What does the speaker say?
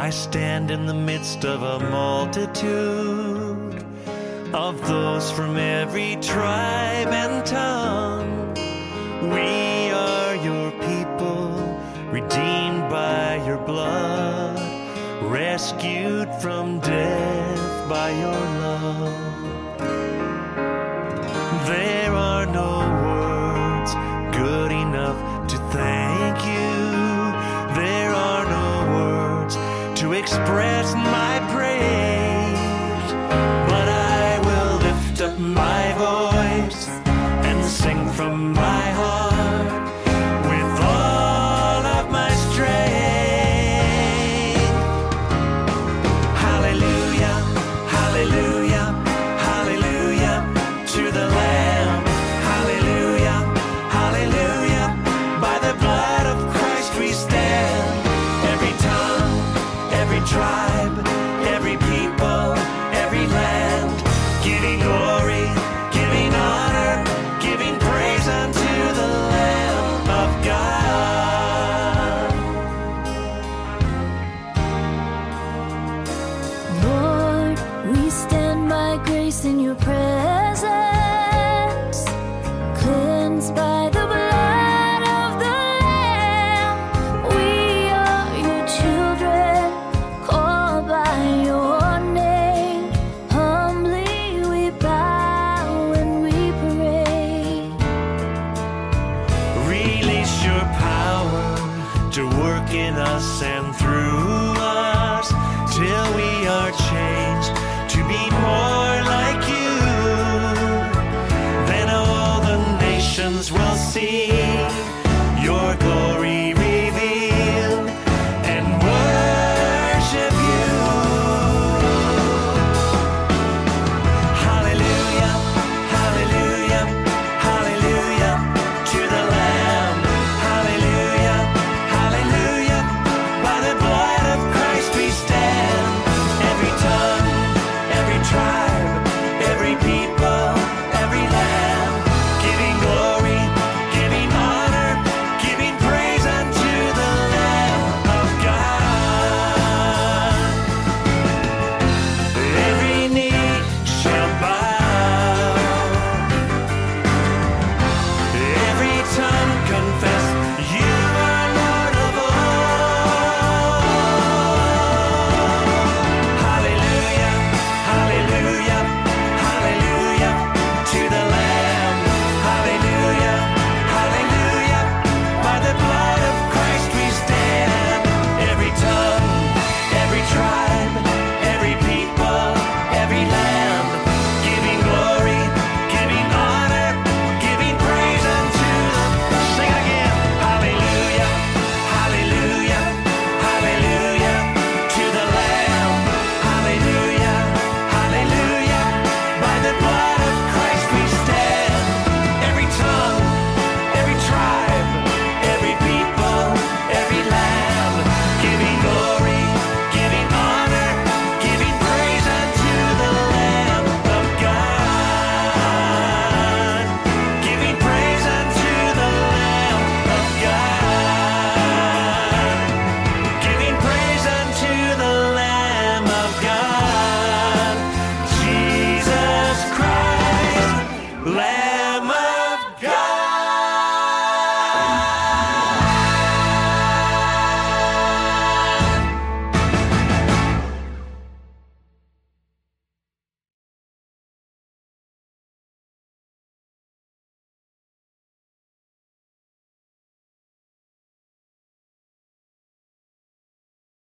I stand in the midst of a multitude of those from every tribe and tongue. We are your people, redeemed by your blood, rescued from death by your love. Express my praise. But I will lift up my voice and sing from my heart in your presence, cleansed by the blood of the Lamb. We are your children, called by your name. Humbly we bow we pray. Release your power to work in us see